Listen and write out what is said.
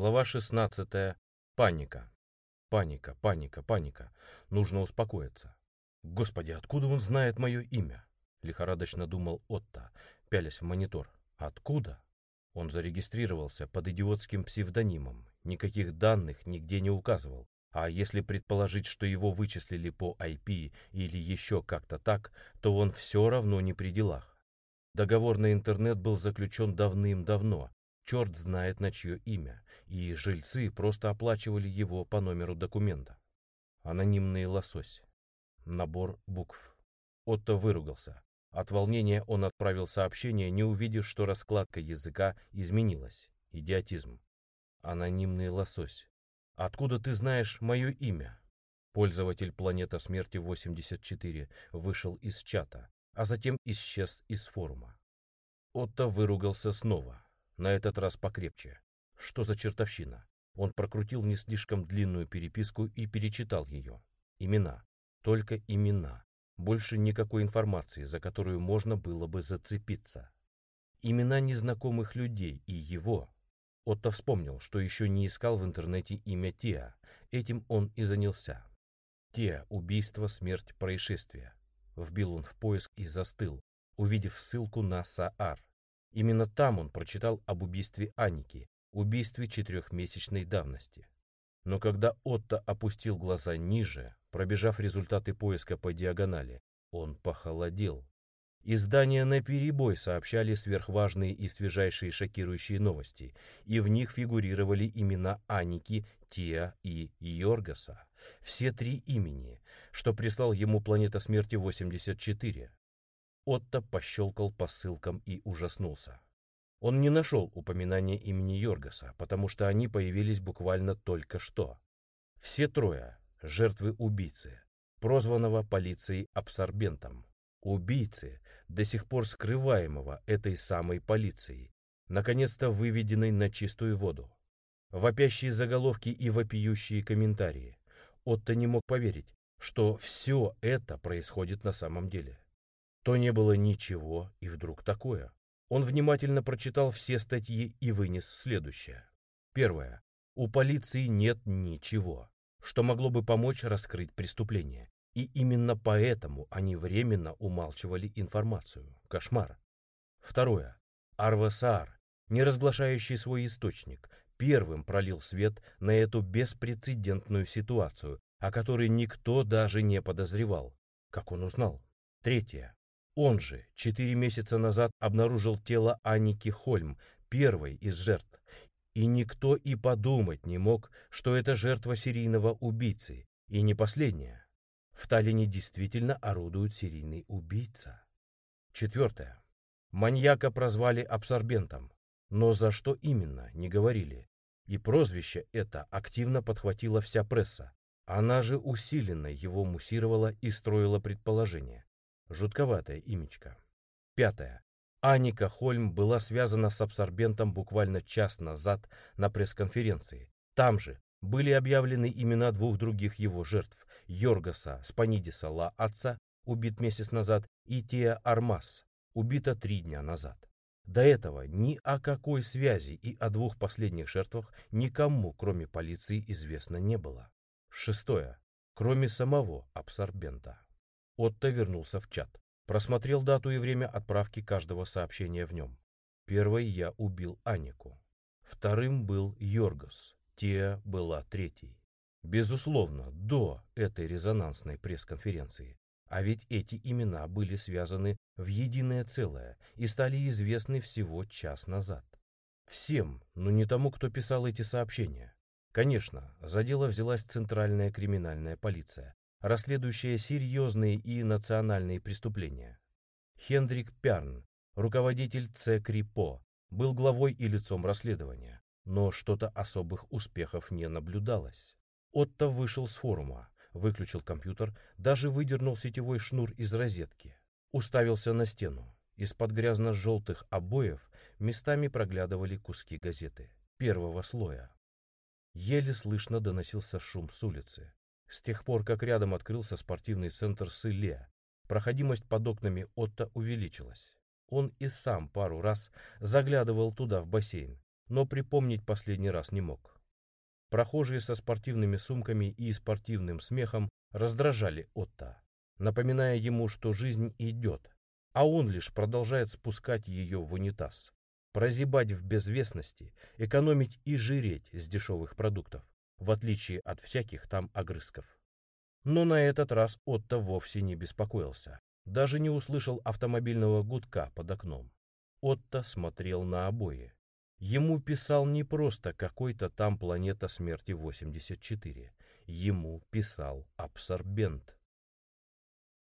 Глава 16. Паника. Паника, паника, паника. Нужно успокоиться. Господи, откуда он знает мое имя? Лихорадочно думал Отто, пялясь в монитор. Откуда? Он зарегистрировался под идиотским псевдонимом. Никаких данных нигде не указывал. А если предположить, что его вычислили по IP или еще как-то так, то он все равно не при делах. Договор на интернет был заключен давным-давно, черт знает на чье имя, и жильцы просто оплачивали его по номеру документа. Анонимный лосось. Набор букв. Отто выругался. От волнения он отправил сообщение, не увидев, что раскладка языка изменилась. Идиотизм. Анонимный лосось. Откуда ты знаешь мое имя? Пользователь Планета Смерти 84 вышел из чата, а затем исчез из форума. Отто выругался снова, на этот раз покрепче. Что за чертовщина? Он прокрутил не слишком длинную переписку и перечитал ее. Имена. Только имена. Больше никакой информации, за которую можно было бы зацепиться. Имена незнакомых людей и его. Отто вспомнил, что еще не искал в интернете имя Теа. Этим он и занялся. Теа, убийство, смерть, происшествие. Вбил он в поиск и застыл, увидев ссылку на Саар. Именно там он прочитал об убийстве Аники, убийстве четырехмесячной давности. Но когда Отто опустил глаза ниже, пробежав результаты поиска по диагонали, он похолодел. Издания наперебой сообщали сверхважные и свежайшие шокирующие новости, и в них фигурировали имена Аники, Тиа и Йоргаса. Все три имени, что прислал ему Планета Смерти 84. Отто пощелкал по ссылкам и ужаснулся. Он не нашел упоминания имени Йоргаса, потому что они появились буквально только что. Все трое — жертвы убийцы, прозванного полицией абсорбентом. Убийцы, до сих пор скрываемого этой самой полицией, наконец-то выведенной на чистую воду. Вопящие заголовки и вопиющие комментарии. Отто не мог поверить, что все это происходит на самом деле. То не было ничего, и вдруг такое. Он внимательно прочитал все статьи и вынес следующее. Первое. У полиции нет ничего, что могло бы помочь раскрыть преступление. И именно поэтому они временно умалчивали информацию. Кошмар. Второе. Арвасаар, не разглашающий свой источник, первым пролил свет на эту беспрецедентную ситуацию, о которой никто даже не подозревал. Как он узнал? Третье. Он же четыре месяца назад обнаружил тело Анники Хольм, первой из жертв, и никто и подумать не мог, что это жертва серийного убийцы, и не последняя. В Таллине действительно орудует серийный убийца. Четвертое. Маньяка прозвали абсорбентом, но за что именно, не говорили. И прозвище это активно подхватила вся пресса. Она же усиленно его муссировала и строила предположения. Жутковатая имечка. Пятое. Аника Хольм была связана с абсорбентом буквально час назад на пресс-конференции. Там же были объявлены имена двух других его жертв – Йоргаса Спанидиса Ла Отца, убит месяц назад, и Теа Армас, убита три дня назад. До этого ни о какой связи и о двух последних жертвах никому, кроме полиции, известно не было. Шестое. Кроме самого абсорбента. Отто вернулся в чат. Просмотрел дату и время отправки каждого сообщения в нем. Первой я убил Анику. Вторым был Йоргос. Теа была третьей. Безусловно, до этой резонансной пресс-конференции. А ведь эти имена были связаны в единое целое и стали известны всего час назад. Всем, но не тому, кто писал эти сообщения. Конечно, за дело взялась Центральная криминальная полиция, расследующая серьезные и национальные преступления. Хендрик Пярн, руководитель ЦКРИПО, был главой и лицом расследования, но что-то особых успехов не наблюдалось. Отто вышел с форума, выключил компьютер, даже выдернул сетевой шнур из розетки, уставился на стену. Из-под грязно-желтых обоев местами проглядывали куски газеты первого слоя. Еле слышно доносился шум с улицы. С тех пор, как рядом открылся спортивный центр Сыле, проходимость под окнами Отто увеличилась. Он и сам пару раз заглядывал туда в бассейн, но припомнить последний раз не мог. Прохожие со спортивными сумками и спортивным смехом раздражали Отто, напоминая ему, что жизнь идет, а он лишь продолжает спускать ее в унитаз, прозябать в безвестности, экономить и жиреть с дешевых продуктов, в отличие от всяких там огрызков. Но на этот раз Отто вовсе не беспокоился, даже не услышал автомобильного гудка под окном. Отто смотрел на обои. Ему писал не просто какой-то там планета смерти 84. Ему писал абсорбент.